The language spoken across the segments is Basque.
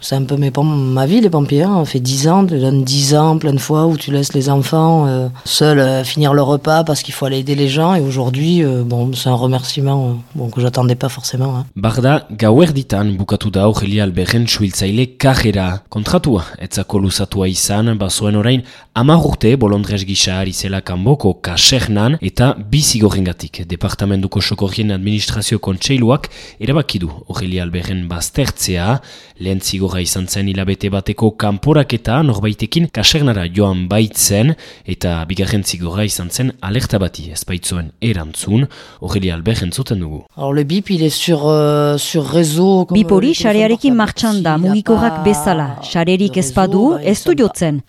C'est un peu mes ma vie, les pompiers. Hein. On fait 10 ans, tu donnes 10 ans plein de fois où tu laisses les enfants euh, seuls euh, finir le repas parce qu'il faut aller aider les gens. Et aujourd'hui, euh, bon, c'est un remerciement euh, bon, que j'attendais pas forcément. Hein. Barda, gauerditan bukatu da Aurelia Alberen suiltzaile kajera. Kontratua, etzako luzatua izan, bazoen orain, amar urte bolondrez gisa ari zela kanboko kasernan eta bizigorrengatik. Departamentuko sokorrien administrazio kontseiluak erabakidu Aurelia Alberen baztertzea, lehen zigorra izan zen hilabete bateko kanporaketa norbaitekin kasernara joan baitzen eta bigarren zigorra izan zen alerta bati ezbaitzuen erantzun, Aurelia Albert entzuten dugu. Alors le BIP, il est sur, euh, sur réseau... BIP hori xarearekin martxan da, mugikorrak bezala. Xarerik ez badu, ez du jotzen.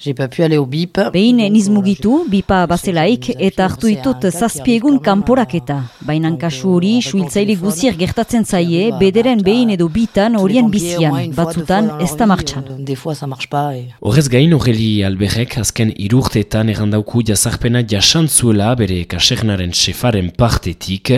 Behin niz mugitu, bipa bazelaik eta hartu ditut zazpiegun kanporaketa. Bainan kasu hori, suhiltzaile guzier gertatzen zaie, bederen behin edo bitan horien bizian, batzutan ez da martxan. Pas. Et... Horrez gain, Aurelie Alberek azken irurteetan errandauku jazarpena jasantzuela bere kasernaren sefaren partetik,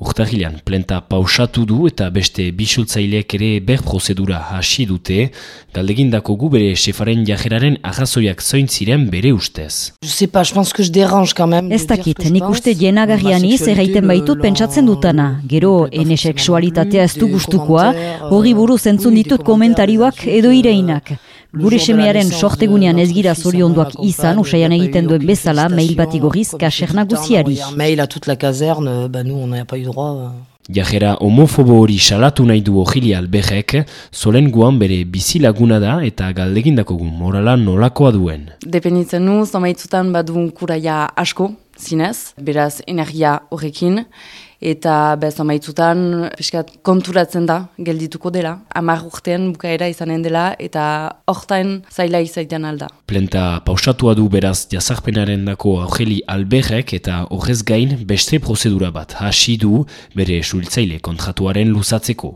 urtahilean plenta pausatu du eta beste bisultzaileek ere ber prozedura hasi dute, galdegindako gu bere sefaren jajeraren arrazoiak zointziren bere ustez. Ez dakit, nik uste jenagarrianiz erraiten baitut pentsatzen dutana. Gero, ene seksualitatea ez du gustukoa, hori buruz entzun ditut komentarioak edo ireinak. Gure semearen sortegunean ez gira zorionduak izan, usaian egiten duen bezala, mail bat igorriz kaserna guziari. Mail toute la caserne, bah nous on n'a pas eu droit. Jajera homofobo hori salatu nahi du Ogili Alberek, zolen guan bere bizilaguna da eta galdegindako gu morala nolakoa duen. Dependitzen nu, zamaitzutan badu kuraia asko, zinez, beraz energia horrekin, eta bez amaitzutan piskat konturatzen da geldituko dela. Amar urtean bukaera izanen dela eta hortain zaila izaiten alda. Plenta pausatua du beraz jazarpenaren dako Augeli Alberek eta horrez gain beste prozedura bat hasi du bere suiltzaile kontratuaren luzatzeko.